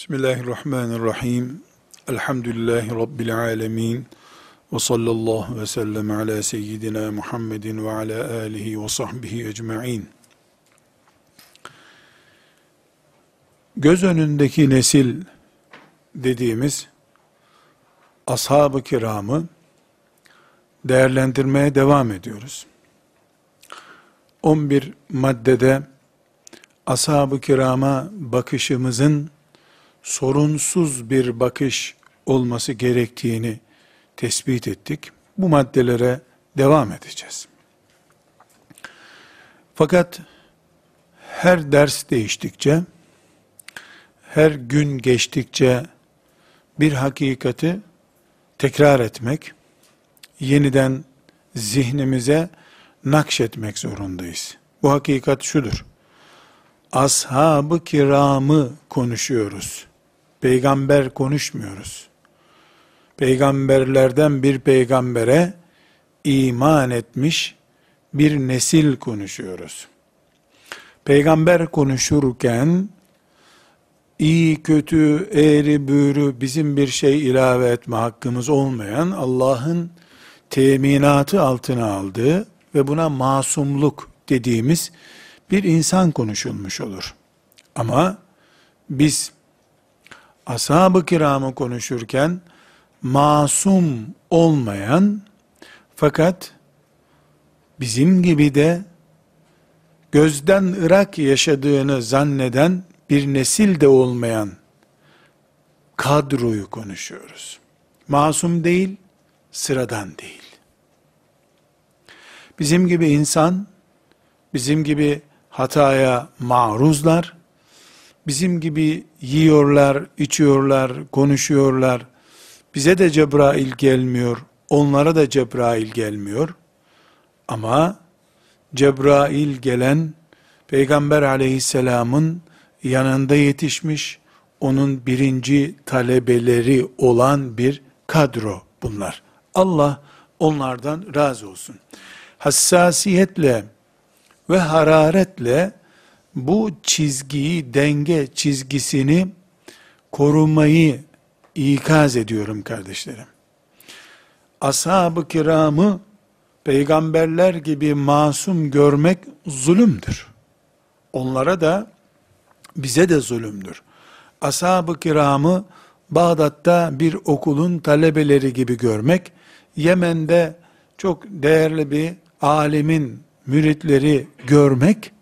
Bismillahirrahmanirrahim. Elhamdülillahi Rabbil alemin. Ve sallallahu ve sellem ala seyyidina Muhammedin ve ala alihi ve sahbihi ecma'in. Göz önündeki nesil dediğimiz ashab-ı kiramı değerlendirmeye devam ediyoruz. 11 maddede ashab-ı kirama bakışımızın sorunsuz bir bakış olması gerektiğini tespit ettik. Bu maddelere devam edeceğiz. Fakat her ders değiştikçe, her gün geçtikçe bir hakikati tekrar etmek, yeniden zihnimize nakşetmek zorundayız. Bu hakikat şudur. Ashab-ı kiramı konuşuyoruz peygamber konuşmuyoruz. Peygamberlerden bir peygambere iman etmiş bir nesil konuşuyoruz. Peygamber konuşurken iyi kötü eğri büğrü bizim bir şey ilave etme hakkımız olmayan Allah'ın teminatı altına aldığı ve buna masumluk dediğimiz bir insan konuşulmuş olur. Ama biz ashab-ı kiramı konuşurken masum olmayan fakat bizim gibi de gözden ırak yaşadığını zanneden bir nesil de olmayan kadroyu konuşuyoruz. Masum değil, sıradan değil. Bizim gibi insan, bizim gibi hataya maruzlar, bizim gibi yiyorlar, içiyorlar, konuşuyorlar. Bize de Cebrail gelmiyor, onlara da Cebrail gelmiyor. Ama Cebrail gelen Peygamber aleyhisselamın yanında yetişmiş, onun birinci talebeleri olan bir kadro bunlar. Allah onlardan razı olsun. Hassasiyetle ve hararetle bu çizgiyi, denge çizgisini korumayı ikaz ediyorum kardeşlerim. Ashab-ı kiramı peygamberler gibi masum görmek zulümdür. Onlara da bize de zulümdür. Ashab-ı kiramı Bağdat'ta bir okulun talebeleri gibi görmek, Yemen'de çok değerli bir alimin müritleri görmek,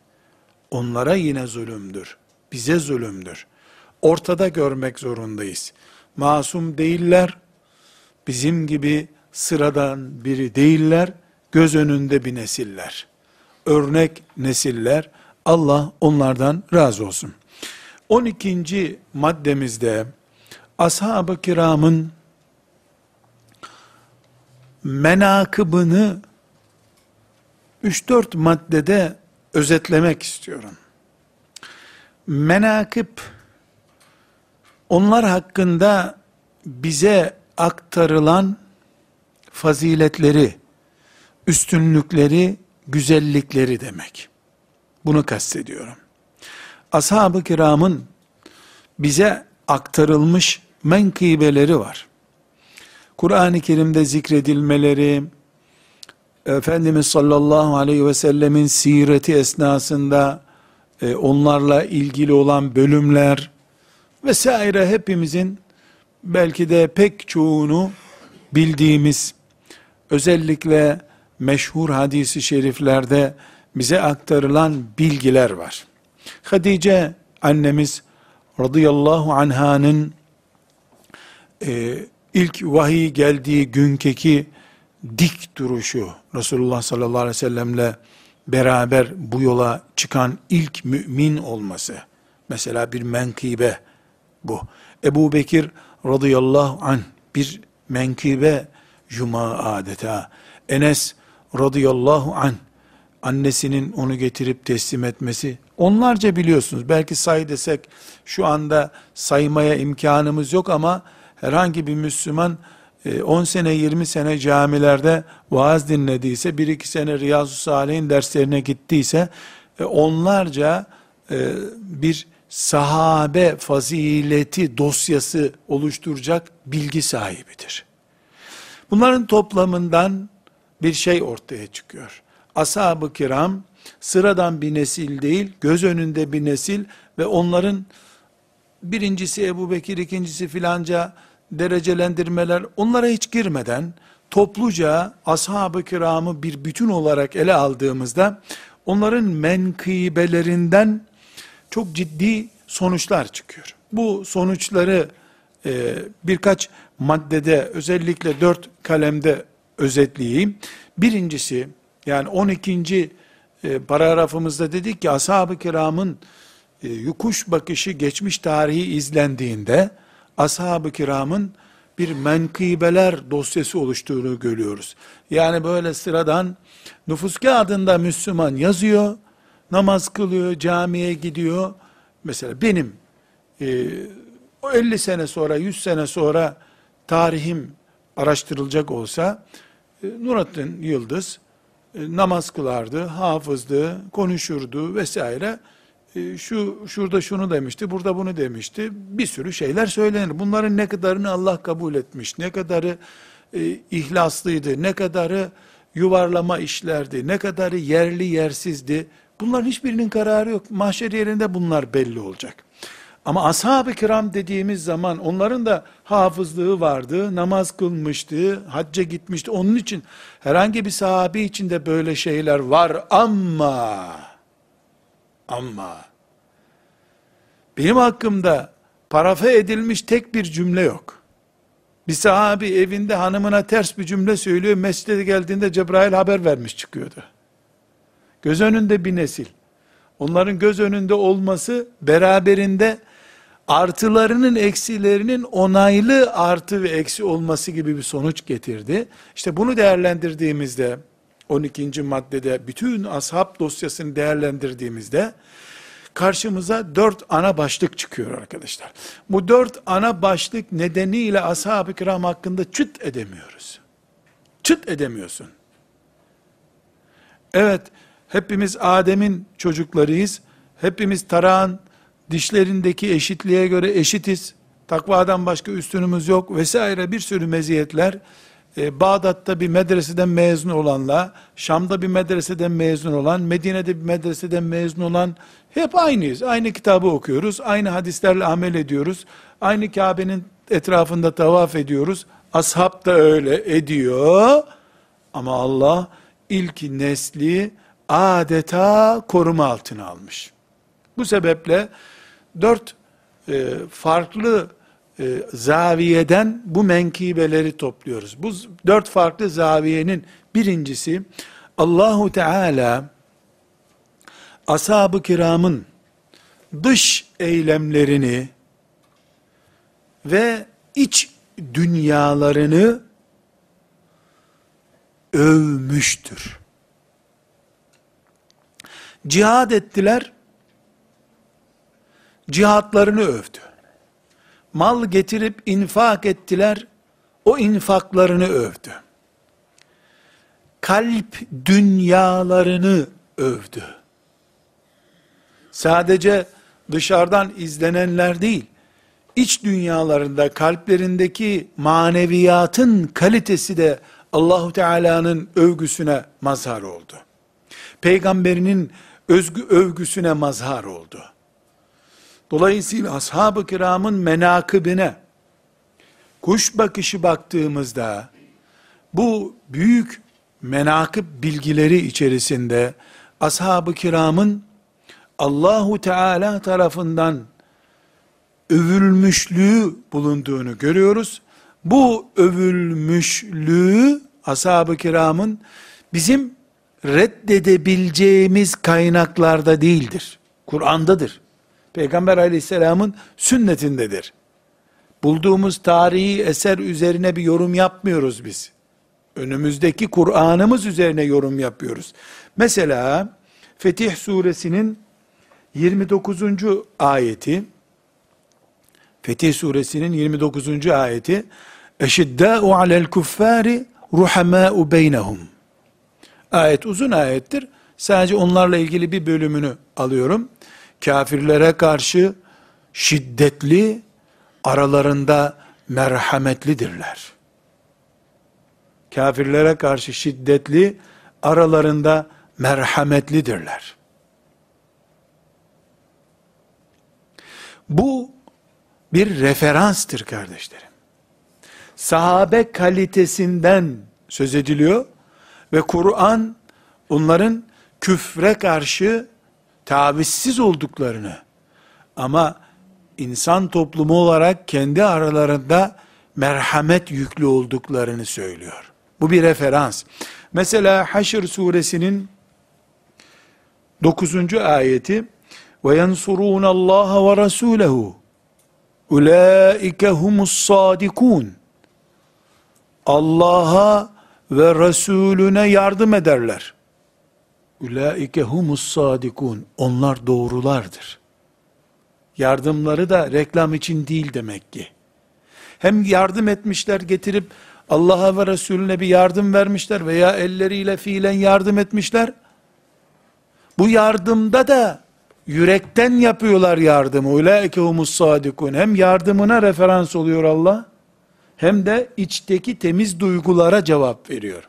onlara yine zulümdür. Bize zulümdür. Ortada görmek zorundayız. Masum değiller, bizim gibi sıradan biri değiller, göz önünde bir nesiller. Örnek nesiller, Allah onlardan razı olsun. 12. maddemizde ashab-ı kiramın menakıbını 3-4 maddede özetlemek istiyorum. Menakip, onlar hakkında bize aktarılan faziletleri, üstünlükleri, güzellikleri demek. Bunu kastediyorum. Ashab-ı kiramın bize aktarılmış menkıbeleri var. Kur'an-ı Kerim'de zikredilmeleri, Efendimiz sallallahu aleyhi ve sellemin sireti esnasında e, onlarla ilgili olan bölümler vesaire hepimizin belki de pek çoğunu bildiğimiz özellikle meşhur hadisi şeriflerde bize aktarılan bilgiler var. Hatice annemiz radıyallahu anhanın e, ilk vahiy geldiği günkeki dik duruşu, Resulullah sallallahu aleyhi ve sellemle beraber bu yola çıkan ilk mümin olması, mesela bir menkıbe bu. Ebu Bekir radıyallahu an bir menkıbe cuma adeta. Enes radıyallahu an annesinin onu getirip teslim etmesi onlarca biliyorsunuz. Belki say desek şu anda saymaya imkanımız yok ama herhangi bir Müslüman 10 e, sene 20 sene camilerde vaaz dinlediyse, 1-2 sene Riyazu Salih'in derslerine gittiyse, e, onlarca e, bir sahabe fazileti dosyası oluşturacak bilgi sahibidir. Bunların toplamından bir şey ortaya çıkıyor. Ashab-ı kiram sıradan bir nesil değil, göz önünde bir nesil ve onların birincisi Ebu Bekir, ikincisi filanca derecelendirmeler onlara hiç girmeden topluca ashab-ı kiramı bir bütün olarak ele aldığımızda onların menkıbelerinden çok ciddi sonuçlar çıkıyor. Bu sonuçları e, birkaç maddede özellikle dört kalemde özetleyeyim. Birincisi yani 12. E, paragrafımızda dedik ki ashab-ı kiramın e, yukuş bakışı geçmiş tarihi izlendiğinde ashab-ı kiramın bir menkıbeler dosyası oluştuğunu görüyoruz. Yani böyle sıradan nüfus kağıdında Müslüman yazıyor, namaz kılıyor, camiye gidiyor. Mesela benim e, 50 sene sonra, 100 sene sonra tarihim araştırılacak olsa, e, Nurattin Yıldız e, namaz kılardı, hafızdı, konuşurdu vesaire. E, şu şurada şunu demişti, burada bunu demişti. Bir sürü şeyler söylenir. Bunların ne kadarını Allah kabul etmiş, ne kadarı e, ihlaslıydı, ne kadarı yuvarlama işlerdi, ne kadarı yerli yersizdi. Bunların hiçbirinin kararı yok. Mahşer yerinde bunlar belli olacak. Ama ashab-ı kiram dediğimiz zaman onların da hafızlığı vardı, namaz kılmıştı, hacca gitmişti. Onun için herhangi bir sahabi içinde böyle şeyler var ama ama benim hakkımda parafe edilmiş tek bir cümle yok. Bir sahabi evinde hanımına ters bir cümle söylüyor, mescide geldiğinde Cebrail haber vermiş çıkıyordu. Göz önünde bir nesil. Onların göz önünde olması beraberinde artılarının eksilerinin onaylı artı ve eksi olması gibi bir sonuç getirdi. İşte bunu değerlendirdiğimizde 12. maddede bütün ashab dosyasını değerlendirdiğimizde karşımıza dört ana başlık çıkıyor arkadaşlar. Bu dört ana başlık nedeniyle ashab-ı kiram hakkında çıt edemiyoruz. Çıt edemiyorsun. Evet, hepimiz Adem'in çocuklarıyız. Hepimiz tarağın dişlerindeki eşitliğe göre eşitiz. Takvadan başka üstünümüz yok vesaire bir sürü meziyetler e, Bağdat'ta bir medreseden mezun olanla, Şam'da bir medreseden mezun olan, Medine'de bir medreseden mezun olan hep aynıyız. Aynı kitabı okuyoruz, aynı hadislerle amel ediyoruz, aynı Kabe'nin etrafında tavaf ediyoruz. Ashab da öyle ediyor. Ama Allah ilk nesli adeta koruma altına almış. Bu sebeple dört e, farklı e, zaviyeden bu menkibeleri topluyoruz. Bu dört farklı zaviyenin birincisi Allahu Teala ashab-ı kiramın dış eylemlerini ve iç dünyalarını övmüştür. Cihad ettiler, cihatlarını övdü mal getirip infak ettiler, o infaklarını övdü. Kalp dünyalarını övdü. Sadece dışarıdan izlenenler değil, iç dünyalarında, kalplerindeki maneviyatın kalitesi de Allahu Teala'nın övgüsüne mazhar oldu. Peygamberinin özgü övgüsüne mazhar oldu. Dolayısıyla ashab-ı kiramın menakıbine kuş bakışı baktığımızda bu büyük menakıb bilgileri içerisinde ashab-ı kiramın Allahu Teala tarafından övülmüşlüğü bulunduğunu görüyoruz. Bu övülmüşlüğü ashab-ı kiramın bizim reddedebileceğimiz kaynaklarda değildir. Kur'an'dadır. Peygamber aleyhisselamın sünnetindedir. Bulduğumuz tarihi eser üzerine bir yorum yapmıyoruz biz. Önümüzdeki Kur'an'ımız üzerine yorum yapıyoruz. Mesela Fetih suresinin 29. ayeti Fetih suresinin 29. ayeti Eşiddâ'u alel kuffâri ruhamâ'u beynehum Ayet uzun ayettir. Sadece onlarla ilgili bir bölümünü alıyorum. Kafirlere karşı şiddetli, aralarında merhametlidirler. Kafirlere karşı şiddetli, aralarında merhametlidirler. Bu bir referanstır kardeşlerim. Sahabe kalitesinden söz ediliyor ve Kur'an onların küfre karşı tavizsiz olduklarını ama insan toplumu olarak kendi aralarında merhamet yüklü olduklarını söylüyor. Bu bir referans. Mesela Haşr suresinin 9. ayeti ve yensurun Allah ve Resulehu ulaike humus Allah'a ve Resulüne yardım ederler. Ulaike humus sadikun. Onlar doğrulardır. Yardımları da reklam için değil demek ki. Hem yardım etmişler getirip Allah'a ve Resulüne bir yardım vermişler veya elleriyle fiilen yardım etmişler. Bu yardımda da yürekten yapıyorlar yardımı. Ulaike humus sadikun. Hem yardımına referans oluyor Allah hem de içteki temiz duygulara cevap veriyor.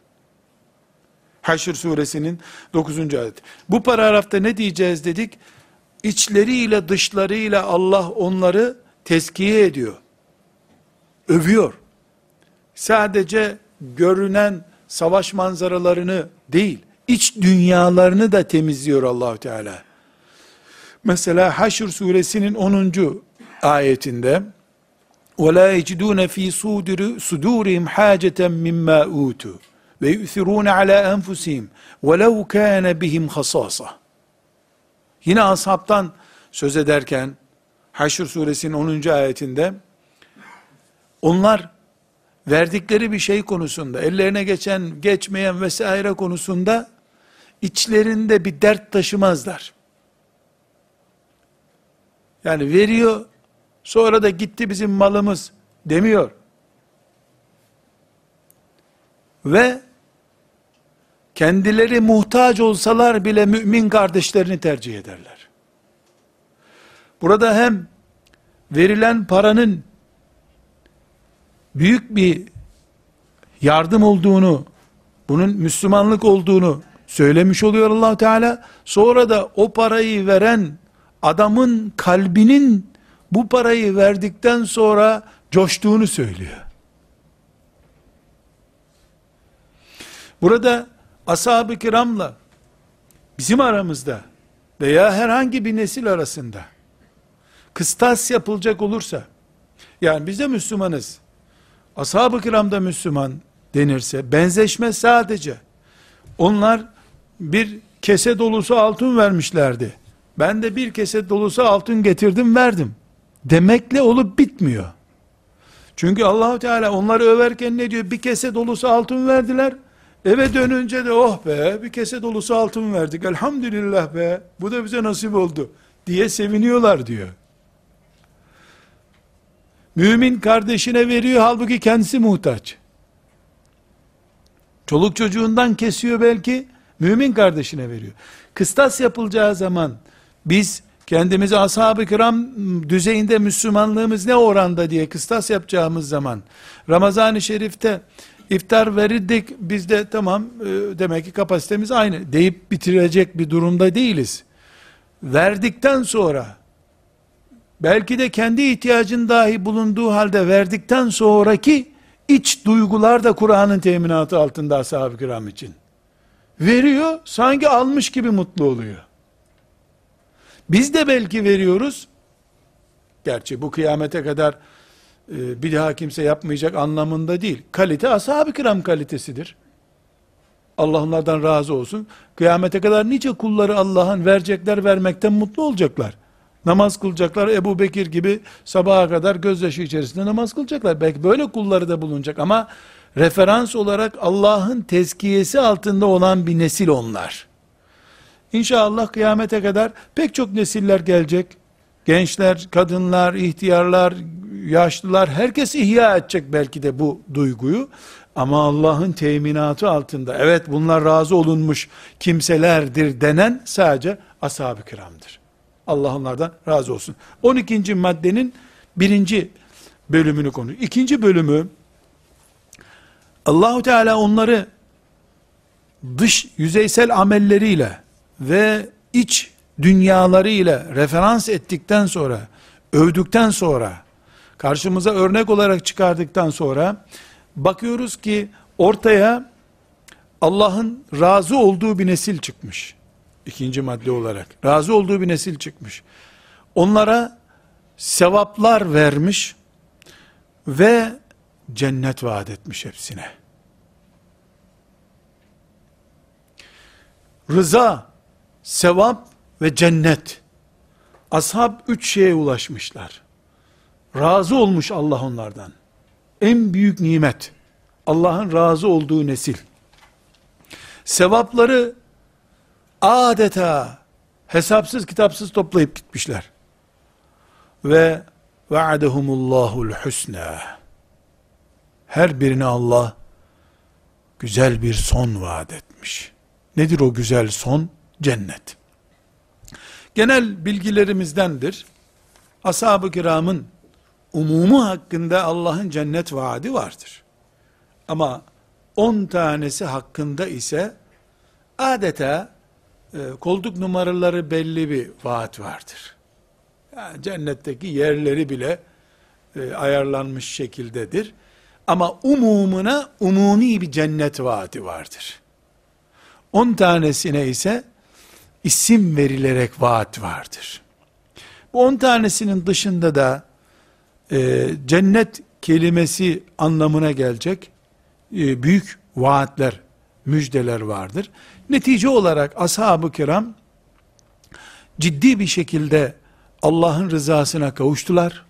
Haşr suresinin 9. ayet. Bu paragrafta ne diyeceğiz dedik? İçleriyle dışlarıyla Allah onları tezkiye ediyor. Övüyor. Sadece görünen savaş manzaralarını değil, iç dünyalarını da temizliyor Allahu Teala. Mesela Haşr suresinin 10. ayetinde وَلَا يَجِدُونَ ف۪ي صُدُورِهِمْ حَاجَةً مِمَّا اُوتُوا ve yu'thirûne alâ enfusihim ve lev kâne bihim hasâsa. Yine ashabtan söz ederken Haşr suresinin 10. ayetinde onlar verdikleri bir şey konusunda, ellerine geçen, geçmeyen vesaire konusunda içlerinde bir dert taşımazlar. Yani veriyor, sonra da gitti bizim malımız demiyor. Ve kendileri muhtaç olsalar bile mümin kardeşlerini tercih ederler. Burada hem verilen paranın büyük bir yardım olduğunu, bunun Müslümanlık olduğunu söylemiş oluyor allah Teala. Sonra da o parayı veren adamın kalbinin bu parayı verdikten sonra coştuğunu söylüyor. Burada ashab-ı kiramla bizim aramızda veya herhangi bir nesil arasında kıstas yapılacak olursa yani biz de Müslümanız ashab-ı kiramda Müslüman denirse benzeşme sadece onlar bir kese dolusu altın vermişlerdi. Ben de bir kese dolusu altın getirdim verdim. Demekle olup bitmiyor. Çünkü Allahu Teala onları överken ne diyor? Bir kese dolusu altın verdiler. Eve dönünce de oh be bir kese dolusu altın verdik. Elhamdülillah be bu da bize nasip oldu diye seviniyorlar diyor. Mümin kardeşine veriyor halbuki kendisi muhtaç. Çoluk çocuğundan kesiyor belki, mümin kardeşine veriyor. Kıstas yapılacağı zaman biz kendimizi ashab-ı kiram düzeyinde Müslümanlığımız ne oranda diye kıstas yapacağımız zaman Ramazan-ı Şerif'te iftar verirdik biz de tamam e, demek ki kapasitemiz aynı deyip bitirecek bir durumda değiliz. Verdikten sonra belki de kendi ihtiyacın dahi bulunduğu halde verdikten sonraki iç duygular da Kur'an'ın teminatı altında ashab-ı kiram için. Veriyor, sanki almış gibi mutlu oluyor. Biz de belki veriyoruz. Gerçi bu kıyamete kadar e, bir daha kimse yapmayacak anlamında değil. Kalite ashab-ı kiram kalitesidir. Allah onlardan razı olsun. Kıyamete kadar nice kulları Allah'ın verecekler vermekten mutlu olacaklar. Namaz kılacaklar. Ebu Bekir gibi sabaha kadar gözyaşı içerisinde namaz kılacaklar. Belki böyle kulları da bulunacak ama referans olarak Allah'ın tezkiyesi altında olan bir nesil onlar. İnşallah kıyamete kadar pek çok nesiller gelecek. Gençler, kadınlar, ihtiyarlar, yaşlılar herkes ihya edecek belki de bu duyguyu. Ama Allah'ın teminatı altında evet bunlar razı olunmuş kimselerdir denen sadece ashab-ı kiramdır. Allah onlardan razı olsun. 12. maddenin birinci bölümünü konu. İkinci bölümü Allahu Teala onları dış yüzeysel amelleriyle ve iç dünyalarıyla referans ettikten sonra, övdükten sonra, karşımıza örnek olarak çıkardıktan sonra bakıyoruz ki ortaya Allah'ın razı olduğu bir nesil çıkmış. İkinci madde olarak. Razı olduğu bir nesil çıkmış. Onlara sevaplar vermiş ve cennet vaat etmiş hepsine. Rıza, sevap ve cennet. Ashab üç şeye ulaşmışlar. Razı olmuş Allah onlardan. En büyük nimet. Allah'ın razı olduğu nesil. Sevapları adeta hesapsız kitapsız toplayıp gitmişler. Ve vaadehumullahul husna. Her birine Allah güzel bir son vaat etmiş. Nedir o güzel son? Cennet. Genel bilgilerimizdendir. Ashab-ı kiramın umumu hakkında Allah'ın cennet vaadi vardır. Ama on tanesi hakkında ise adeta e, koltuk numaraları belli bir vaat vardır. Yani cennetteki yerleri bile e, ayarlanmış şekildedir. Ama umumuna umumi bir cennet vaadi vardır. On tanesine ise isim verilerek vaat vardır. Bu on tanesinin dışında da e, cennet kelimesi anlamına gelecek e, büyük vaatler, müjdeler vardır. Netice olarak ashab-ı kiram ciddi bir şekilde Allah'ın rızasına kavuştular.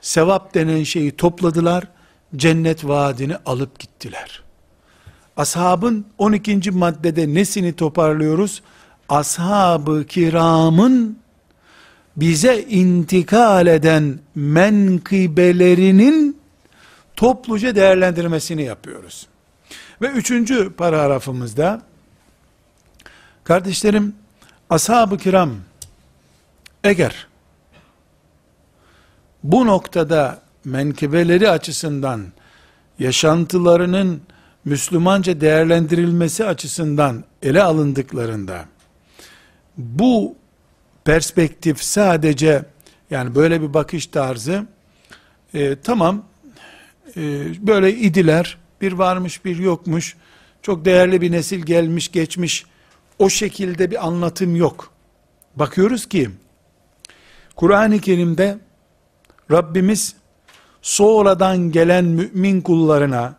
Sevap denen şeyi topladılar. Cennet vaadini alıp gittiler. Ashabın 12. maddede nesini toparlıyoruz? Ashab-ı kiramın bize intikal eden menkıbelerinin topluca değerlendirmesini yapıyoruz. Ve üçüncü paragrafımızda kardeşlerim ashab-ı kiram eğer bu noktada menkıbeleri açısından yaşantılarının Müslümanca değerlendirilmesi açısından ele alındıklarında bu perspektif sadece yani böyle bir bakış tarzı e, tamam e, böyle idiler bir varmış bir yokmuş çok değerli bir nesil gelmiş geçmiş o şekilde bir anlatım yok. Bakıyoruz ki Kur'an-ı Kerim'de Rabbimiz sonradan gelen mümin kullarına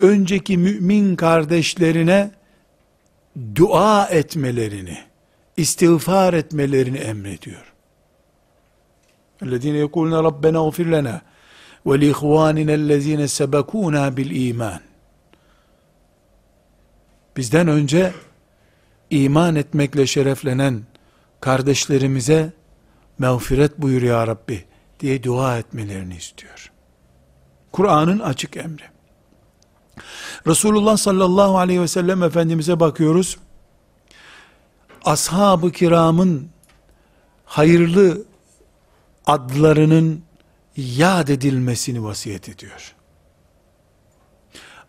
önceki mümin kardeşlerine dua etmelerini, istiğfar etmelerini emrediyor. اَلَّذ۪ينَ يَقُولُونَ رَبَّنَا اغْفِرْ لَنَا وَلِيْخْوَانِنَا الَّذ۪ينَ سَبَكُونَا بِالْا۪يمَانِ Bizden önce iman etmekle şereflenen kardeşlerimize mağfiret buyur ya Rabbi diye dua etmelerini istiyor. Kur'an'ın açık emri. Resulullah sallallahu aleyhi ve sellem Efendimiz'e bakıyoruz. Ashab-ı kiramın hayırlı adlarının yad edilmesini vasiyet ediyor.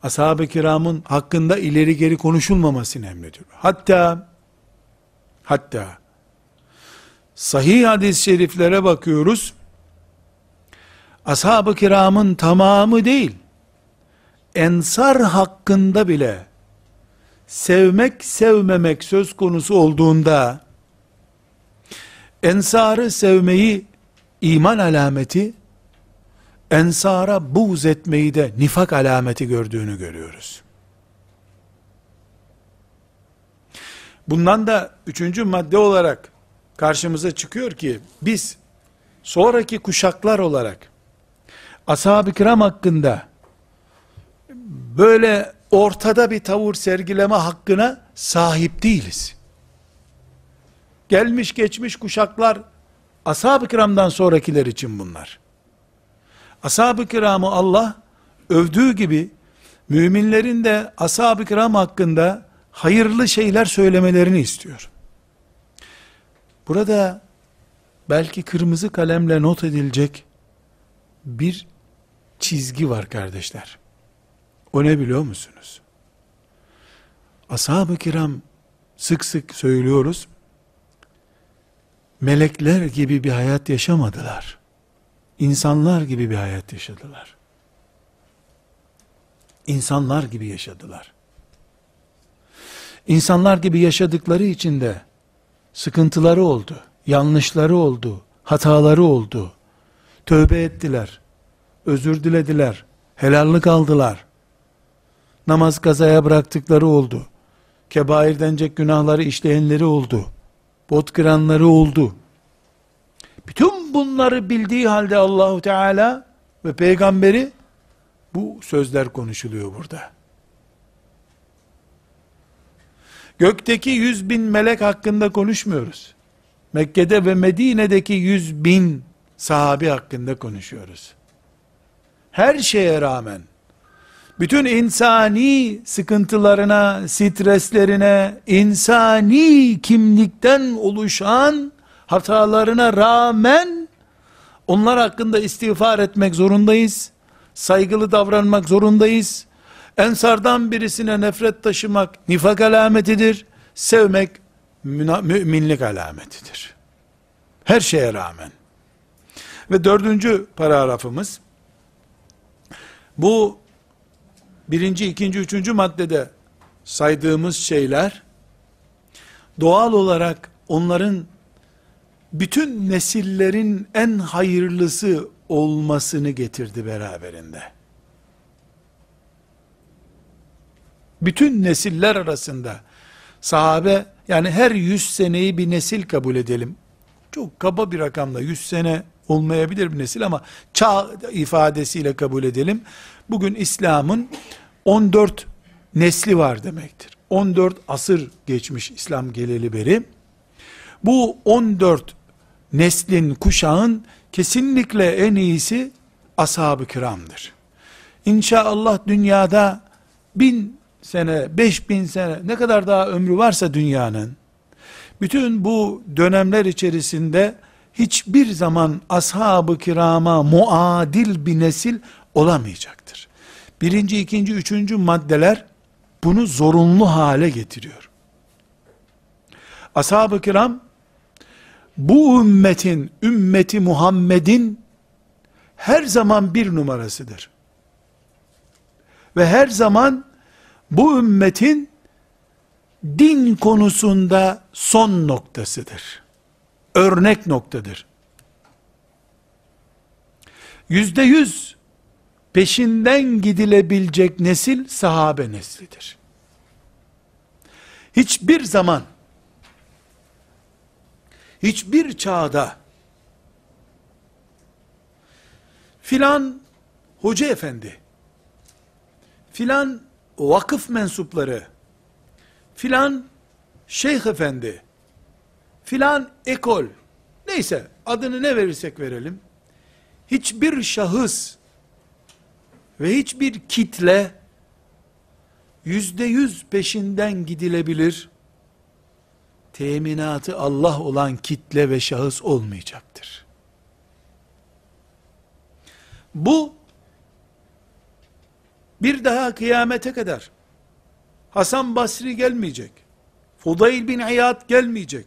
Ashab-ı kiramın hakkında ileri geri konuşulmamasını emrediyor. Hatta hatta sahih hadis-i şeriflere bakıyoruz. Ashab-ı kiramın tamamı değil, ensar hakkında bile sevmek sevmemek söz konusu olduğunda ensarı sevmeyi iman alameti ensara buğz etmeyi de nifak alameti gördüğünü görüyoruz. Bundan da üçüncü madde olarak karşımıza çıkıyor ki biz sonraki kuşaklar olarak ashab-ı kiram hakkında böyle ortada bir tavır sergileme hakkına sahip değiliz. Gelmiş geçmiş kuşaklar ashab-ı kiramdan sonrakiler için bunlar. Ashab-ı kiramı Allah övdüğü gibi müminlerin de ashab-ı kiram hakkında hayırlı şeyler söylemelerini istiyor. Burada belki kırmızı kalemle not edilecek bir çizgi var kardeşler. O ne biliyor musunuz? Ashab-ı kiram sık sık söylüyoruz. Melekler gibi bir hayat yaşamadılar. İnsanlar gibi bir hayat yaşadılar. İnsanlar gibi yaşadılar. İnsanlar gibi yaşadıkları için de sıkıntıları oldu, yanlışları oldu, hataları oldu. Tövbe ettiler, özür dilediler, helallik aldılar. Namaz kazaya bıraktıkları oldu. Kebair denecek günahları işleyenleri oldu. Bot kıranları oldu. Bütün bunları bildiği halde Allahu Teala ve peygamberi bu sözler konuşuluyor burada. Gökteki yüz bin melek hakkında konuşmuyoruz. Mekke'de ve Medine'deki yüz bin sahabi hakkında konuşuyoruz. Her şeye rağmen, bütün insani sıkıntılarına, streslerine, insani kimlikten oluşan hatalarına rağmen, onlar hakkında istiğfar etmek zorundayız, saygılı davranmak zorundayız, Ensardan birisine nefret taşımak nifak alametidir. Sevmek müminlik alametidir. Her şeye rağmen. Ve dördüncü paragrafımız, bu birinci, ikinci, üçüncü maddede saydığımız şeyler, doğal olarak onların bütün nesillerin en hayırlısı olmasını getirdi beraberinde. bütün nesiller arasında sahabe yani her yüz seneyi bir nesil kabul edelim. Çok kaba bir rakamla yüz sene olmayabilir bir nesil ama çağ ifadesiyle kabul edelim. Bugün İslam'ın 14 nesli var demektir. 14 asır geçmiş İslam geleli beri. Bu 14 neslin, kuşağın kesinlikle en iyisi ashab-ı kiramdır. İnşallah dünyada bin sene, 5000 sene ne kadar daha ömrü varsa dünyanın bütün bu dönemler içerisinde hiçbir zaman ashab-ı kirama muadil bir nesil olamayacaktır. Birinci, ikinci, üçüncü maddeler bunu zorunlu hale getiriyor. Ashab-ı kiram bu ümmetin, ümmeti Muhammed'in her zaman bir numarasıdır. Ve her zaman bu ümmetin din konusunda son noktasıdır. Örnek noktadır. Yüzde yüz peşinden gidilebilecek nesil sahabe neslidir. Hiçbir zaman, hiçbir çağda filan hoca efendi, filan vakıf mensupları, filan şeyh efendi, filan ekol, neyse adını ne verirsek verelim, hiçbir şahıs ve hiçbir kitle yüzde yüz peşinden gidilebilir, teminatı Allah olan kitle ve şahıs olmayacaktır. Bu bir daha kıyamete kadar Hasan Basri gelmeyecek. Fudayl bin İyad gelmeyecek.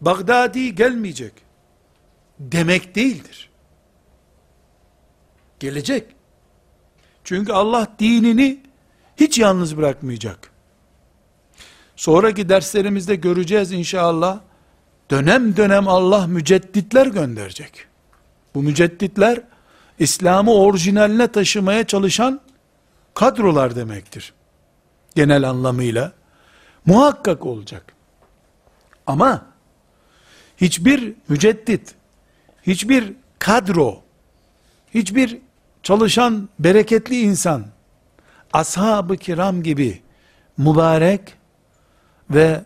Bagdadi gelmeyecek. Demek değildir. Gelecek. Çünkü Allah dinini hiç yalnız bırakmayacak. Sonraki derslerimizde göreceğiz inşallah. Dönem dönem Allah mücedditler gönderecek. Bu mücedditler İslam'ı orijinaline taşımaya çalışan kadrolar demektir. Genel anlamıyla. Muhakkak olacak. Ama hiçbir müceddit, hiçbir kadro, hiçbir çalışan bereketli insan, ashab-ı kiram gibi mübarek ve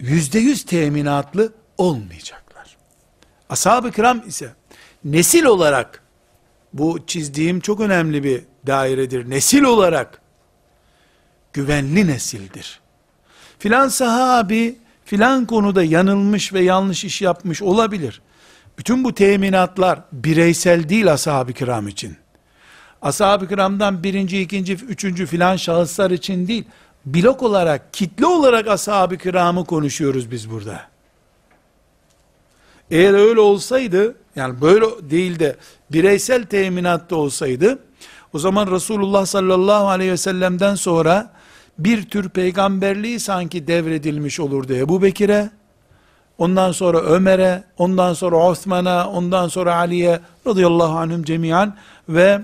yüzde yüz teminatlı olmayacaklar. Ashab-ı kiram ise nesil olarak bu çizdiğim çok önemli bir dairedir. Nesil olarak güvenli nesildir. Filan sahabi filan konuda yanılmış ve yanlış iş yapmış olabilir. Bütün bu teminatlar bireysel değil ashab-ı kiram için. Ashab-ı kiramdan birinci, ikinci, üçüncü filan şahıslar için değil, blok olarak, kitle olarak ashab-ı kiramı konuşuyoruz biz burada. Eğer öyle olsaydı, yani böyle değil de bireysel teminatta olsaydı, o zaman Resulullah sallallahu aleyhi ve sellem'den sonra bir tür peygamberliği sanki devredilmiş olurdu Ebu Bekir'e, ondan sonra Ömer'e, ondan sonra Osman'a, ondan sonra Ali'ye radıyallahu anhüm cemiyan ve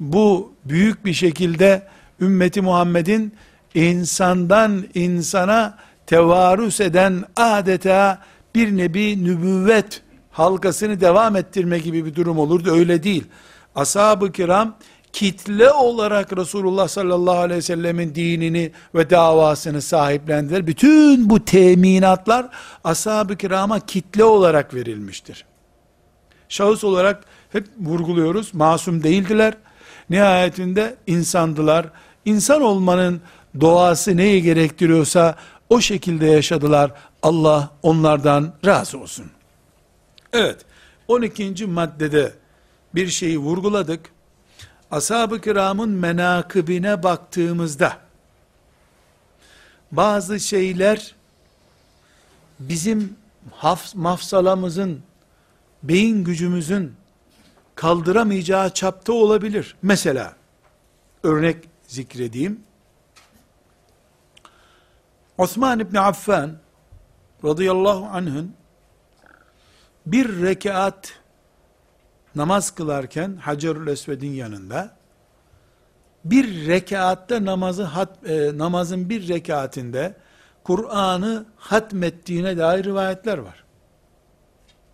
bu büyük bir şekilde ümmeti Muhammed'in insandan insana tevarüs eden adeta bir nebi nübüvvet halkasını devam ettirme gibi bir durum olurdu. Öyle değil. Ashab-ı kiram kitle olarak Resulullah sallallahu aleyhi ve sellemin dinini ve davasını sahiplendiler. Bütün bu teminatlar ashab-ı kirama kitle olarak verilmiştir. Şahıs olarak hep vurguluyoruz, masum değildiler. Nihayetinde insandılar. İnsan olmanın doğası neyi gerektiriyorsa o şekilde yaşadılar. Allah onlardan razı olsun. Evet, 12. maddede bir şeyi vurguladık. Ashab-ı kiramın menakıbine baktığımızda, bazı şeyler, bizim haf, mafsalamızın, beyin gücümüzün kaldıramayacağı çapta olabilir. Mesela, örnek zikredeyim. Osman İbni Affan, radıyallahu anh'ın, bir rekat namaz kılarken Hacerül Esved'in yanında bir rekatta namazı hat, e, namazın bir rekatinde Kur'an'ı hatmettiğine dair rivayetler var.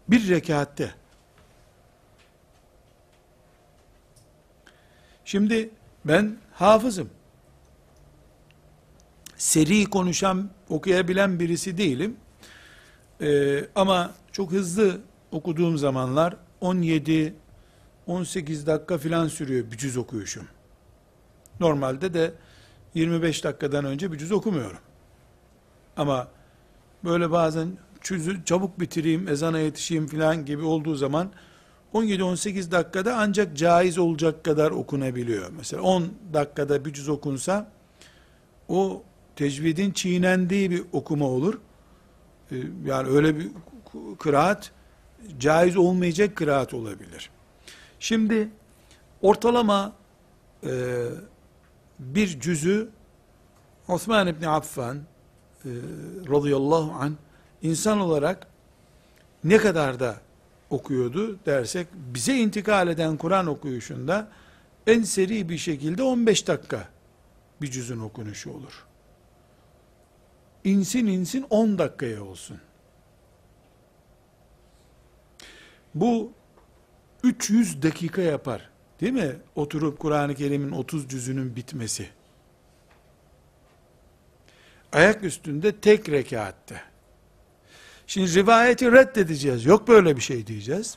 Bir rekatte. Şimdi ben hafızım. Seri konuşan, okuyabilen birisi değilim. Ee, ama çok hızlı okuduğum zamanlar 17 18 dakika filan sürüyor bir cüz okuyuşum. Normalde de 25 dakikadan önce bir cüz okumuyorum. Ama böyle bazen cüzü çabuk bitireyim, ezana yetişeyim filan gibi olduğu zaman 17-18 dakikada ancak caiz olacak kadar okunabiliyor. Mesela 10 dakikada bir cüz okunsa o tecvidin çiğnendiği bir okuma olur. Ee, yani öyle bir kıraat caiz olmayacak kıraat olabilir. Şimdi ortalama e, bir cüzü Osman İbni Affan e, radıyallahu an insan olarak ne kadar da okuyordu dersek bize intikal eden Kur'an okuyuşunda en seri bir şekilde 15 dakika bir cüzün okunuşu olur. İnsin insin 10 dakikaya olsun. Bu 300 dakika yapar. Değil mi? Oturup Kur'an-ı Kerim'in 30 cüzünün bitmesi. Ayak üstünde tek rekatte. Şimdi rivayeti reddedeceğiz. Yok böyle bir şey diyeceğiz.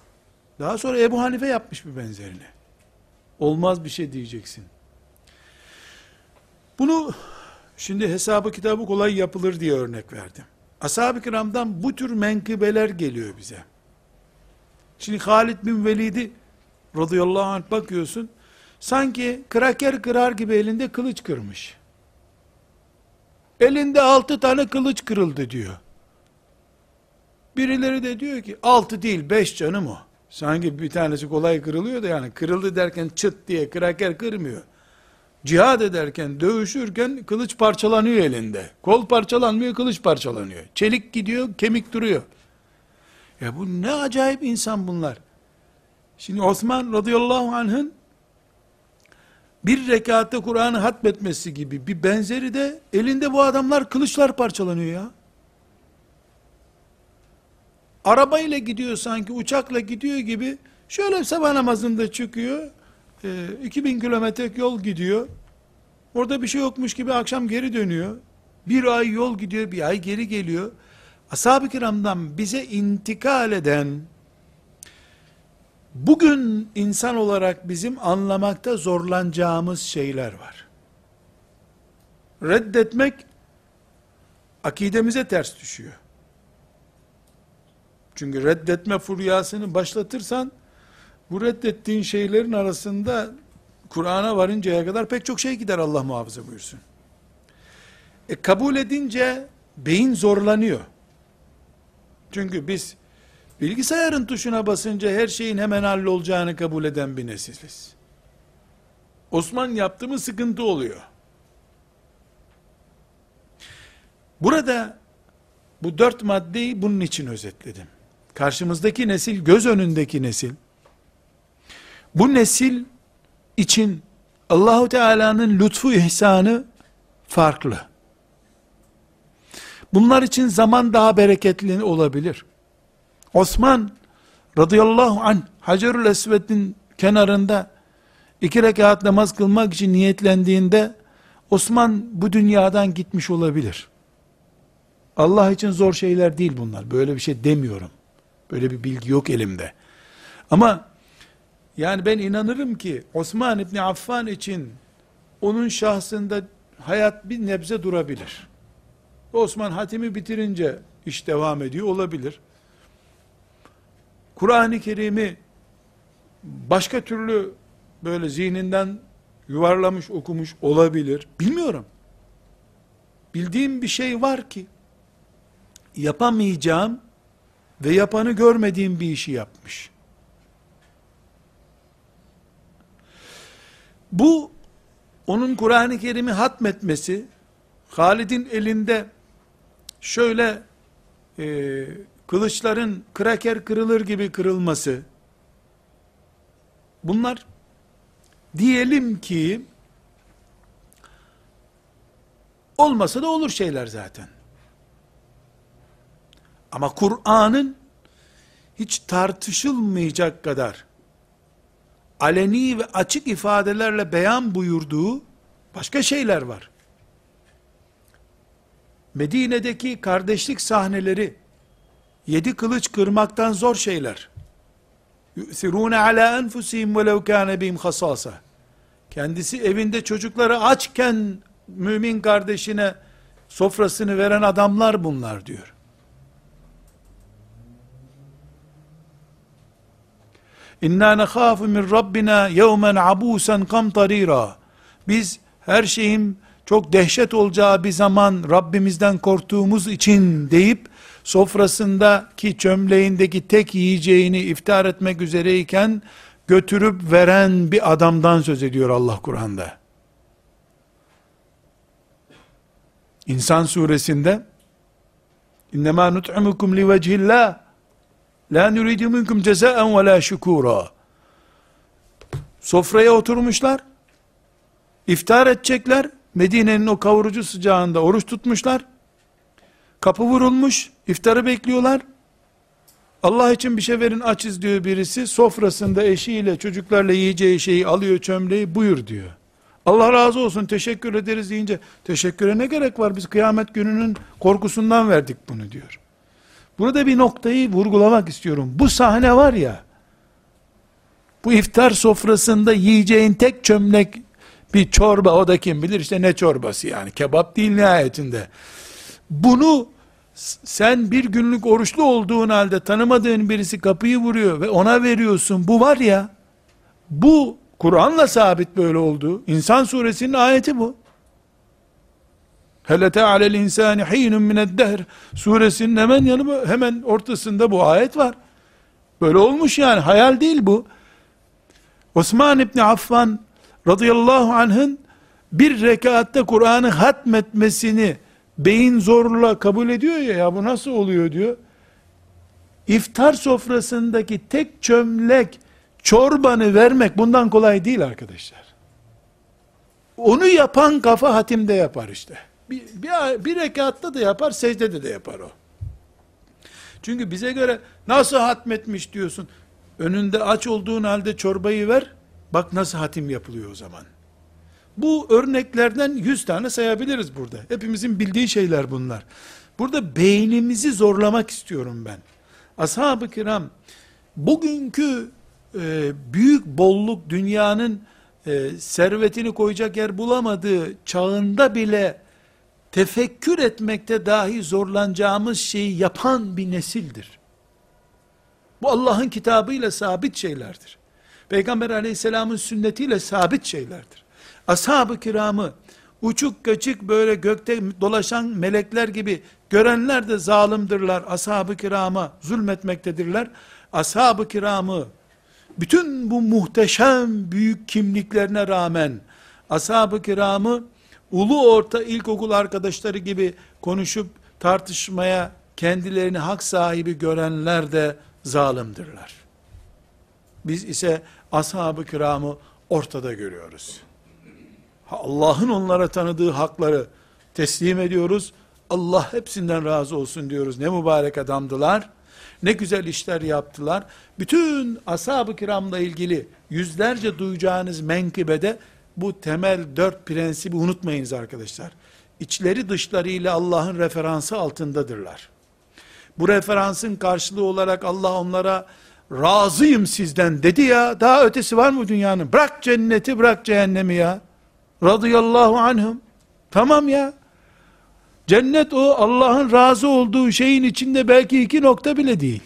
Daha sonra Ebu Hanife yapmış bir benzerini. Olmaz bir şey diyeceksin. Bunu şimdi hesabı kitabı kolay yapılır diye örnek verdim. Ashab-ı kiramdan bu tür menkıbeler geliyor bize. Şimdi Halid bin Velid'i radıyallahu anh bakıyorsun, sanki kraker kırar gibi elinde kılıç kırmış. Elinde altı tane kılıç kırıldı diyor. Birileri de diyor ki altı değil beş canım o. Sanki bir tanesi kolay kırılıyor da yani kırıldı derken çıt diye kraker kırmıyor. Cihad ederken, dövüşürken kılıç parçalanıyor elinde. Kol parçalanmıyor, kılıç parçalanıyor. Çelik gidiyor, kemik duruyor. Ya bu ne acayip insan bunlar. Şimdi Osman radıyallahu anh'ın bir rekatta Kur'an'ı hatmetmesi gibi bir benzeri de elinde bu adamlar kılıçlar parçalanıyor ya. Arabayla gidiyor sanki uçakla gidiyor gibi şöyle sabah namazında çıkıyor. E, 2000 kilometre yol gidiyor. Orada bir şey yokmuş gibi akşam geri dönüyor. Bir ay yol gidiyor, bir ay geri geliyor ashab-ı kiramdan bize intikal eden, bugün insan olarak bizim anlamakta zorlanacağımız şeyler var. Reddetmek, akidemize ters düşüyor. Çünkü reddetme furyasını başlatırsan, bu reddettiğin şeylerin arasında Kur'an'a varıncaya kadar pek çok şey gider Allah muhafaza buyursun. E kabul edince beyin zorlanıyor. Çünkü biz bilgisayarın tuşuna basınca her şeyin hemen hallolacağını kabul eden bir nesiliz. Osman yaptı mı sıkıntı oluyor. Burada bu dört maddeyi bunun için özetledim. Karşımızdaki nesil, göz önündeki nesil, bu nesil için Allahu Teala'nın lütfu ihsanı farklı. Bunlar için zaman daha bereketli olabilir. Osman radıyallahu anh Hacerül Esved'in kenarında iki rekat namaz kılmak için niyetlendiğinde Osman bu dünyadan gitmiş olabilir. Allah için zor şeyler değil bunlar. Böyle bir şey demiyorum. Böyle bir bilgi yok elimde. Ama yani ben inanırım ki Osman İbni Affan için onun şahsında hayat bir nebze durabilir. Osman hatimi bitirince iş devam ediyor olabilir. Kur'an-ı Kerim'i başka türlü böyle zihninden yuvarlamış okumuş olabilir. Bilmiyorum. Bildiğim bir şey var ki yapamayacağım ve yapanı görmediğim bir işi yapmış. Bu onun Kur'an-ı Kerim'i hatmetmesi, Halid'in elinde şöyle e, kılıçların kraker kırılır gibi kırılması, bunlar diyelim ki olmasa da olur şeyler zaten. Ama Kur'an'ın hiç tartışılmayacak kadar aleni ve açık ifadelerle beyan buyurduğu başka şeyler var. Medine'deki kardeşlik sahneleri yedi kılıç kırmaktan zor şeyler. Yu'sirûne alâ enfusihim velev kâne bihim hasâsa. Kendisi evinde çocukları açken mümin kardeşine sofrasını veren adamlar bunlar diyor. İnna nekhafu min Rabbina yevmen abusen kamtarira. Biz her şeyin çok dehşet olacağı bir zaman Rabbimizden korktuğumuz için deyip sofrasındaki çömleğindeki tek yiyeceğini iftar etmek üzereyken götürüp veren bir adamdan söz ediyor Allah Kur'an'da. İnsan suresinde İnnemâ nut'imukum li vecihillah La nuridu minkum cezaen ve la şükura. Sofraya oturmuşlar. İftar edecekler. Medine'nin o kavurucu sıcağında oruç tutmuşlar. Kapı vurulmuş. iftarı bekliyorlar. Allah için bir şey verin açız diyor birisi. Sofrasında eşiyle çocuklarla yiyeceği şeyi alıyor çömleği buyur diyor. Allah razı olsun teşekkür ederiz deyince teşekküre ne gerek var biz kıyamet gününün korkusundan verdik bunu diyor. Burada bir noktayı vurgulamak istiyorum. Bu sahne var ya, bu iftar sofrasında yiyeceğin tek çömlek bir çorba, o da kim bilir işte ne çorbası yani, kebap değil nihayetinde. Bunu sen bir günlük oruçlu olduğun halde tanımadığın birisi kapıyı vuruyor ve ona veriyorsun. Bu var ya, bu Kur'an'la sabit böyle oldu. İnsan suresinin ayeti bu. Hele te'alel insani hinun mined dehr suresinin hemen yanı hemen ortasında bu ayet var. Böyle olmuş yani hayal değil bu. Osman İbni Affan radıyallahu anh'ın bir rekatta Kur'an'ı hatmetmesini beyin zorla kabul ediyor ya, ya bu nasıl oluyor diyor. İftar sofrasındaki tek çömlek çorbanı vermek bundan kolay değil arkadaşlar. Onu yapan kafa hatimde yapar işte. Bir, bir, bir rekatta da yapar, secdede de yapar o. Çünkü bize göre nasıl hatmetmiş diyorsun. Önünde aç olduğun halde çorbayı ver, bak nasıl hatim yapılıyor o zaman. Bu örneklerden yüz tane sayabiliriz burada. Hepimizin bildiği şeyler bunlar. Burada beynimizi zorlamak istiyorum ben. Ashab-ı kiram, bugünkü e, büyük bolluk dünyanın e, servetini koyacak yer bulamadığı çağında bile tefekkür etmekte dahi zorlanacağımız şeyi yapan bir nesildir. Bu Allah'ın kitabıyla sabit şeylerdir. Peygamber aleyhisselamın sünnetiyle sabit şeylerdir. Ashab-ı kiramı uçuk kaçık böyle gökte dolaşan melekler gibi görenler de zalimdirler. Ashab-ı kirama zulmetmektedirler. Ashab-ı kiramı bütün bu muhteşem büyük kimliklerine rağmen ashab-ı kiramı ulu orta ilkokul arkadaşları gibi konuşup tartışmaya kendilerini hak sahibi görenler de zalimdirler. Biz ise ashab-ı kiramı ortada görüyoruz. Allah'ın onlara tanıdığı hakları teslim ediyoruz. Allah hepsinden razı olsun diyoruz. Ne mübarek adamdılar. Ne güzel işler yaptılar. Bütün ashab-ı kiramla ilgili yüzlerce duyacağınız menkıbede bu temel dört prensibi unutmayınız arkadaşlar. İçleri dışlarıyla Allah'ın referansı altındadırlar. Bu referansın karşılığı olarak Allah onlara razıyım sizden dedi ya, daha ötesi var mı dünyanın? Bırak cenneti, bırak cehennemi ya. Radıyallahu anhum. Tamam ya. Cennet o Allah'ın razı olduğu şeyin içinde belki iki nokta bile değil.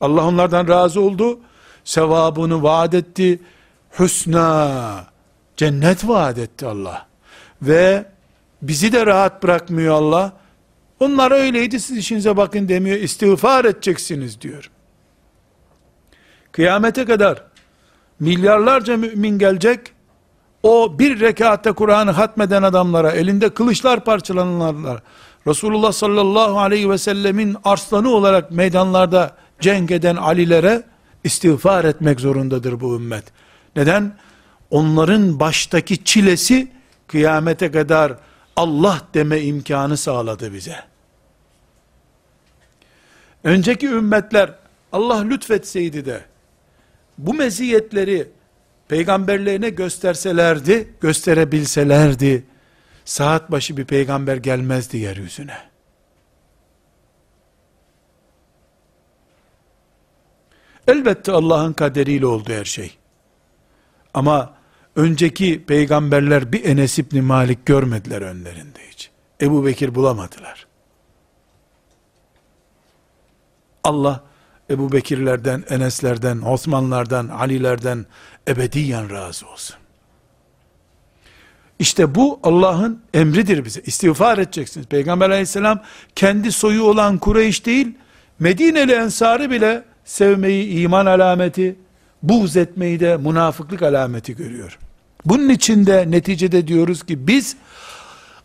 Allah onlardan razı oldu. Sevabını vaat etti. Hüsna. Cennet vaat etti Allah. Ve bizi de rahat bırakmıyor Allah. Onlar öyleydi siz işinize bakın demiyor. İstiğfar edeceksiniz diyor. Kıyamete kadar milyarlarca mümin gelecek. O bir rekatta Kur'an'ı hatmeden adamlara, elinde kılıçlar parçalananlar, Resulullah sallallahu aleyhi ve sellemin arslanı olarak meydanlarda cenk eden Alilere istiğfar etmek zorundadır bu ümmet. Neden? Onların baştaki çilesi kıyamete kadar Allah deme imkanı sağladı bize. Önceki ümmetler Allah lütfetseydi de bu meziyetleri peygamberlerine gösterselerdi, gösterebilselerdi, saat başı bir peygamber gelmezdi yeryüzüne. Elbette Allah'ın kaderiyle oldu her şey. Ama önceki peygamberler bir Enes İbni Malik görmediler önlerinde hiç. Ebu Bekir bulamadılar. Allah Ebu Bekirlerden, Eneslerden, Osmanlardan, Alilerden ebediyen razı olsun. İşte bu Allah'ın emridir bize. İstiğfar edeceksiniz. Peygamber aleyhisselam kendi soyu olan Kureyş değil, Medineli ensarı bile sevmeyi iman alameti, buğz etmeyi de münafıklık alameti görüyor. Bunun içinde neticede diyoruz ki biz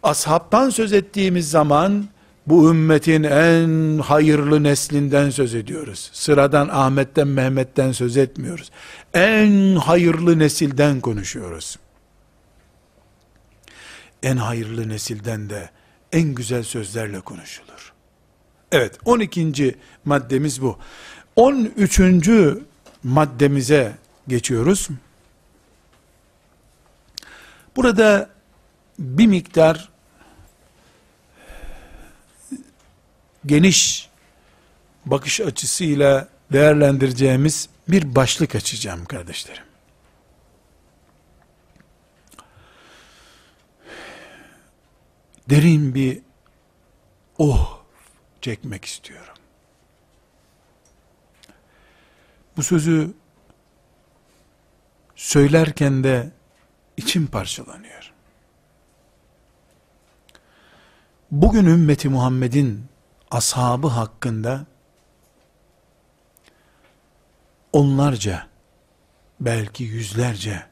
ashabtan söz ettiğimiz zaman bu ümmetin en hayırlı neslinden söz ediyoruz. Sıradan Ahmet'ten Mehmet'ten söz etmiyoruz. En hayırlı nesilden konuşuyoruz. En hayırlı nesilden de en güzel sözlerle konuşulur. Evet 12. maddemiz bu. 13. maddemize geçiyoruz. Burada bir miktar geniş bakış açısıyla değerlendireceğimiz bir başlık açacağım kardeşlerim. Derin bir oh çekmek istiyorum. Bu sözü söylerken de içim parçalanıyor. Bugün ümmeti Muhammed'in ashabı hakkında onlarca belki yüzlerce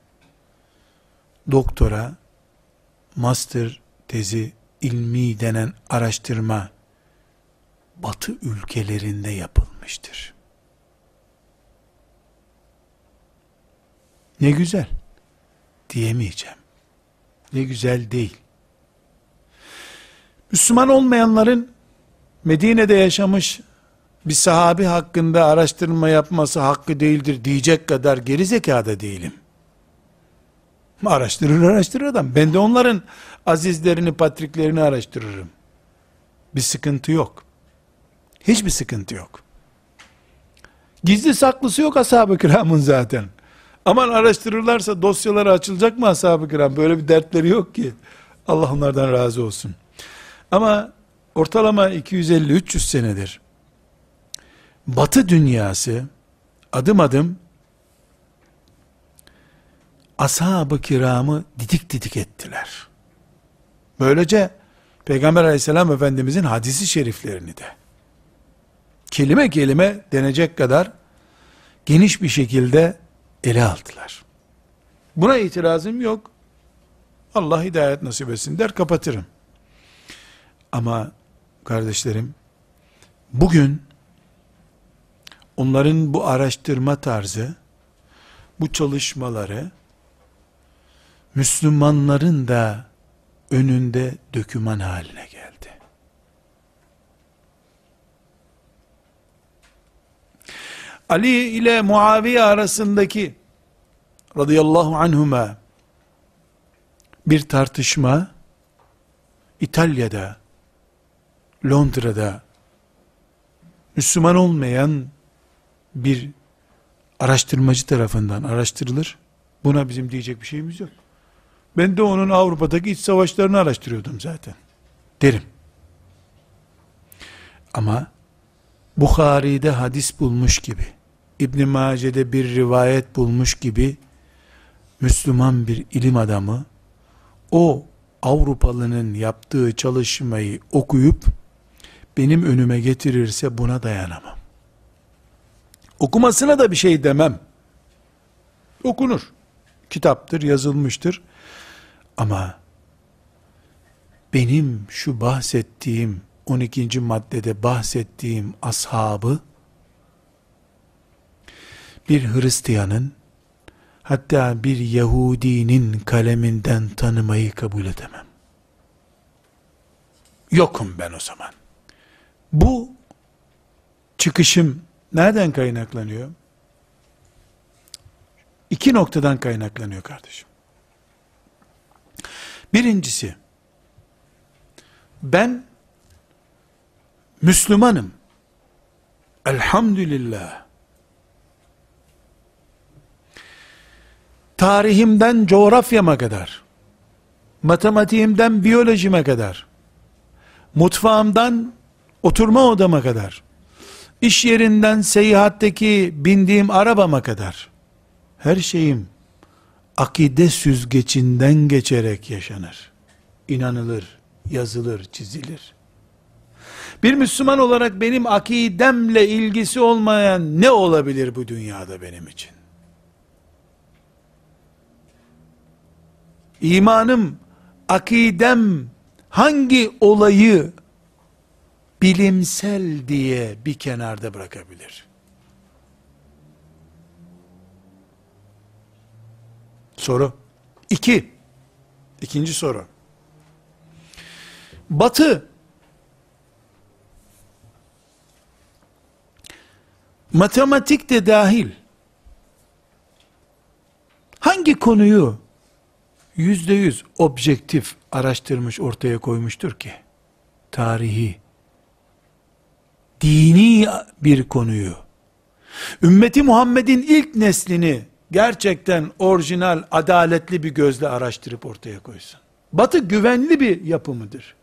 doktora master tezi ilmi denen araştırma batı ülkelerinde yapılmıştır. Ne güzel diyemeyeceğim. Ne güzel değil. Müslüman olmayanların Medine'de yaşamış bir sahabi hakkında araştırma yapması hakkı değildir diyecek kadar geri zekada değilim. Araştırır araştırır adam. Ben de onların azizlerini, patriklerini araştırırım. Bir sıkıntı yok. Hiçbir sıkıntı yok. Gizli saklısı yok ashab-ı kiramın zaten. Aman araştırırlarsa dosyaları açılacak mı ashab-ı kiram? Böyle bir dertleri yok ki. Allah onlardan razı olsun. Ama ortalama 250-300 senedir Batı dünyası adım adım ashab-ı kiramı didik didik ettiler. Böylece Peygamber aleyhisselam efendimizin hadisi şeriflerini de kelime kelime denecek kadar geniş bir şekilde ele aldılar. Buna itirazım yok. Allah hidayet nasip etsin der kapatırım. Ama kardeşlerim bugün onların bu araştırma tarzı bu çalışmaları Müslümanların da önünde döküman haline geldi. Ali ile Muaviye arasındaki radıyallahu anhuma bir tartışma İtalya'da Londra'da Müslüman olmayan bir araştırmacı tarafından araştırılır. Buna bizim diyecek bir şeyimiz yok. Ben de onun Avrupa'daki iç savaşlarını araştırıyordum zaten. Derim. Ama Bukhari'de hadis bulmuş gibi, İbn Mace'de bir rivayet bulmuş gibi Müslüman bir ilim adamı o Avrupalının yaptığı çalışmayı okuyup benim önüme getirirse buna dayanamam. Okumasına da bir şey demem. Okunur. Kitaptır, yazılmıştır. Ama benim şu bahsettiğim 12. maddede bahsettiğim ashabı bir Hristiyanın hatta bir Yahudinin kaleminden tanımayı kabul edemem. Yokum ben o zaman. Bu çıkışım nereden kaynaklanıyor? İki noktadan kaynaklanıyor kardeşim. Birincisi, ben Müslümanım. Elhamdülillah. Tarihimden coğrafyama kadar, matematiğimden biyolojime kadar, mutfağımdan oturma odama kadar, iş yerinden seyahatteki bindiğim arabama kadar, her şeyim akide süzgecinden geçerek yaşanır. İnanılır, yazılır, çizilir. Bir Müslüman olarak benim akidemle ilgisi olmayan ne olabilir bu dünyada benim için? İmanım, akidem hangi olayı bilimsel diye bir kenarda bırakabilir? Soru. İki. İkinci soru. Batı matematik de dahil hangi konuyu yüzde yüz objektif araştırmış ortaya koymuştur ki? Tarihi, dini bir konuyu, ümmeti Muhammed'in ilk neslini gerçekten orijinal, adaletli bir gözle araştırıp ortaya koysun. Batı güvenli bir yapımıdır.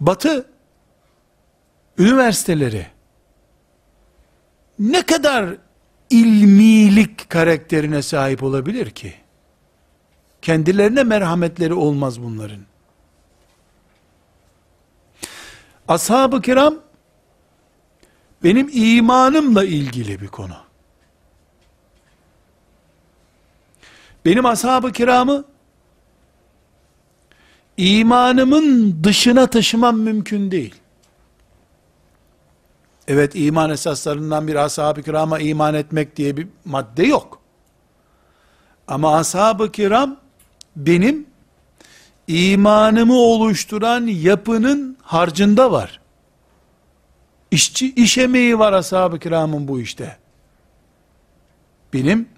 Batı üniversiteleri ne kadar ilmilik karakterine sahip olabilir ki? Kendilerine merhametleri olmaz bunların. Ashab-ı kiram benim imanımla ilgili bir konu. Benim ashab-ı kiramı imanımın dışına taşımam mümkün değil. Evet iman esaslarından bir ashab-ı kirama iman etmek diye bir madde yok. Ama ashab-ı kiram benim imanımı oluşturan yapının harcında var. İşçi, iş emeği var ashab-ı kiramın bu işte. Benim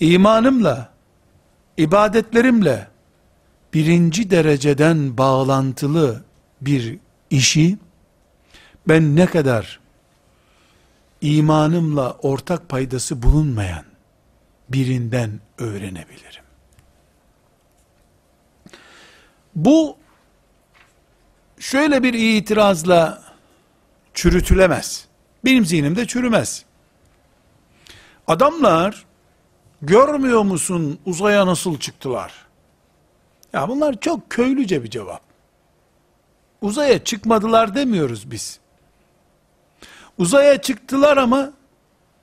imanımla, ibadetlerimle birinci dereceden bağlantılı bir işi ben ne kadar imanımla ortak paydası bulunmayan birinden öğrenebilirim. Bu şöyle bir itirazla çürütülemez. Benim zihnimde çürümez. Adamlar görmüyor musun uzaya nasıl çıktılar? Ya bunlar çok köylüce bir cevap. Uzaya çıkmadılar demiyoruz biz. Uzaya çıktılar ama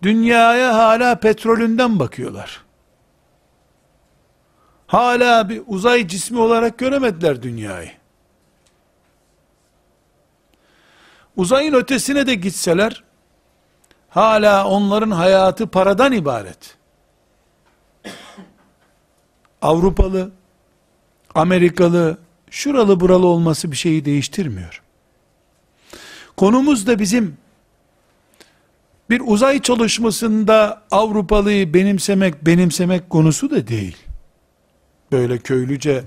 dünyaya hala petrolünden bakıyorlar. Hala bir uzay cismi olarak göremediler dünyayı. Uzayın ötesine de gitseler, hala onların hayatı paradan ibaret. Avrupalı, Amerikalı, şuralı buralı olması bir şeyi değiştirmiyor. Konumuz da bizim bir uzay çalışmasında Avrupalıyı benimsemek, benimsemek konusu da değil. Böyle köylüce,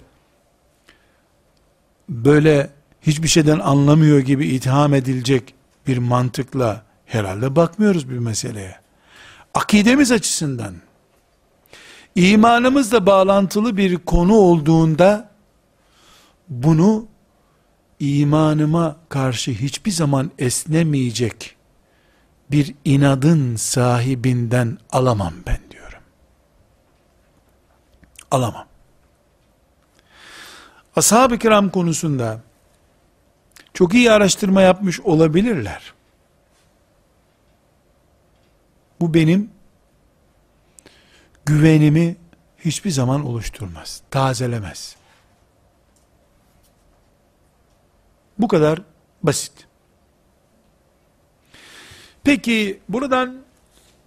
böyle hiçbir şeyden anlamıyor gibi itham edilecek bir mantıkla herhalde bakmıyoruz bir meseleye. Akidemiz açısından, imanımızla bağlantılı bir konu olduğunda, bunu imanıma karşı hiçbir zaman esnemeyecek bir inadın sahibinden alamam ben diyorum. Alamam. Ashab-ı kiram konusunda çok iyi araştırma yapmış olabilirler. Bu benim güvenimi hiçbir zaman oluşturmaz, tazelemez. Bu kadar basit. Peki buradan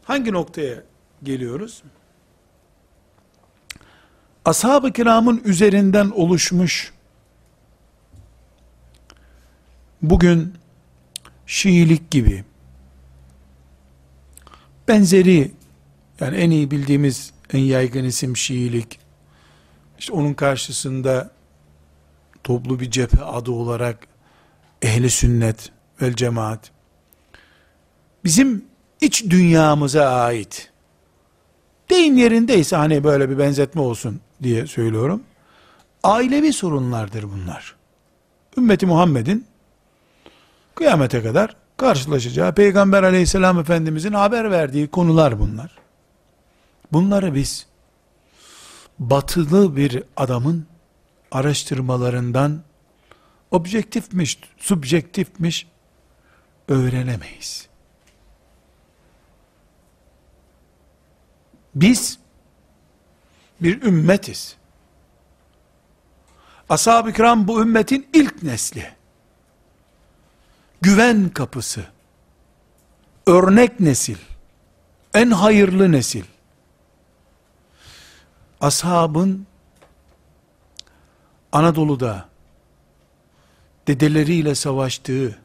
hangi noktaya geliyoruz? Ashab-ı kiramın üzerinden oluşmuş bugün Şiilik gibi benzeri yani en iyi bildiğimiz en yaygın isim Şiilik işte onun karşısında toplu bir cephe adı olarak ehli sünnet vel cemaat bizim iç dünyamıza ait deyim yerindeyse hani böyle bir benzetme olsun diye söylüyorum. Ailevi sorunlardır bunlar. Ümmeti Muhammed'in kıyamete kadar karşılaşacağı Peygamber aleyhisselam efendimizin haber verdiği konular bunlar. Bunları biz batılı bir adamın araştırmalarından objektifmiş, subjektifmiş öğrenemeyiz. Biz bir ümmetiz. Ashab-ı kiram bu ümmetin ilk nesli. Güven kapısı. Örnek nesil. En hayırlı nesil. Ashabın Anadolu'da dedeleriyle savaştığı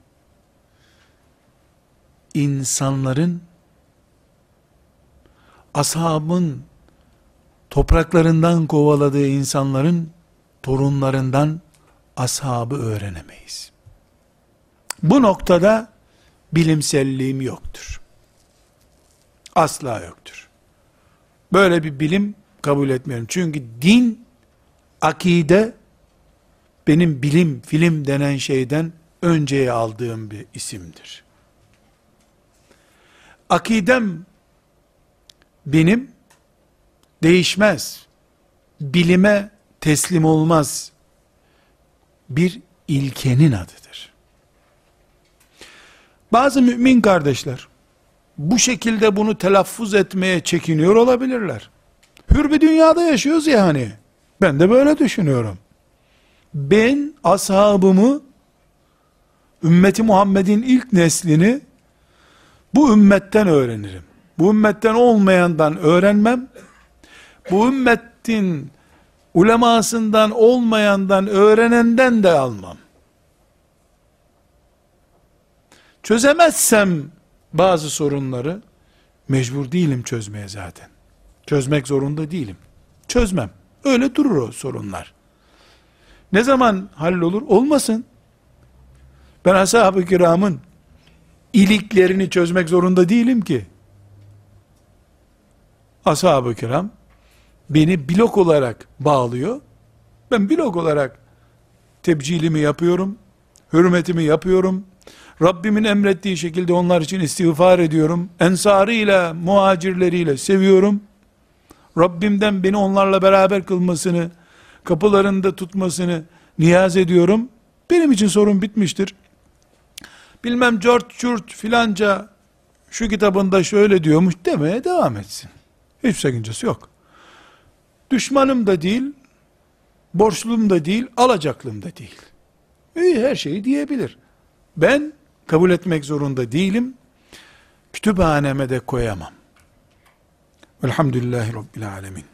insanların ashabın topraklarından kovaladığı insanların torunlarından ashabı öğrenemeyiz. Bu noktada bilimselliğim yoktur. Asla yoktur. Böyle bir bilim kabul etmiyorum. Çünkü din, akide, benim bilim, film denen şeyden önceye aldığım bir isimdir. Akidem benim değişmez, bilime teslim olmaz bir ilkenin adıdır. Bazı mümin kardeşler bu şekilde bunu telaffuz etmeye çekiniyor olabilirler. Hür bir dünyada yaşıyoruz ya hani. Ben de böyle düşünüyorum. Ben ashabımı ümmeti Muhammed'in ilk neslini bu ümmetten öğrenirim. Bu ümmetten olmayandan öğrenmem. Bu ümmetin ulemasından olmayandan öğrenenden de almam. Çözemezsem bazı sorunları mecbur değilim çözmeye zaten. Çözmek zorunda değilim. Çözmem. Öyle durur o sorunlar. Ne zaman hallolur? Olmasın. Ben ashab-ı kiramın iliklerini çözmek zorunda değilim ki. Ashab-ı kiram beni blok olarak bağlıyor. Ben blok olarak tebcilimi yapıyorum. hürmetimi yapıyorum. Rabbimin emrettiği şekilde onlar için istiğfar ediyorum. Ensarıyla, muhacirleriyle seviyorum. Rabbimden beni onlarla beraber kılmasını, kapılarında tutmasını niyaz ediyorum. Benim için sorun bitmiştir. Bilmem George Church filanca şu kitabında şöyle diyormuş demeye devam etsin. Hiç sakıncası yok. Düşmanım da değil, borçlum da değil, alacaklım da değil. İyi her şeyi diyebilir. Ben kabul etmek zorunda değilim. Kütüphaneme de koyamam. Velhamdülillahi Rabbil Alemin.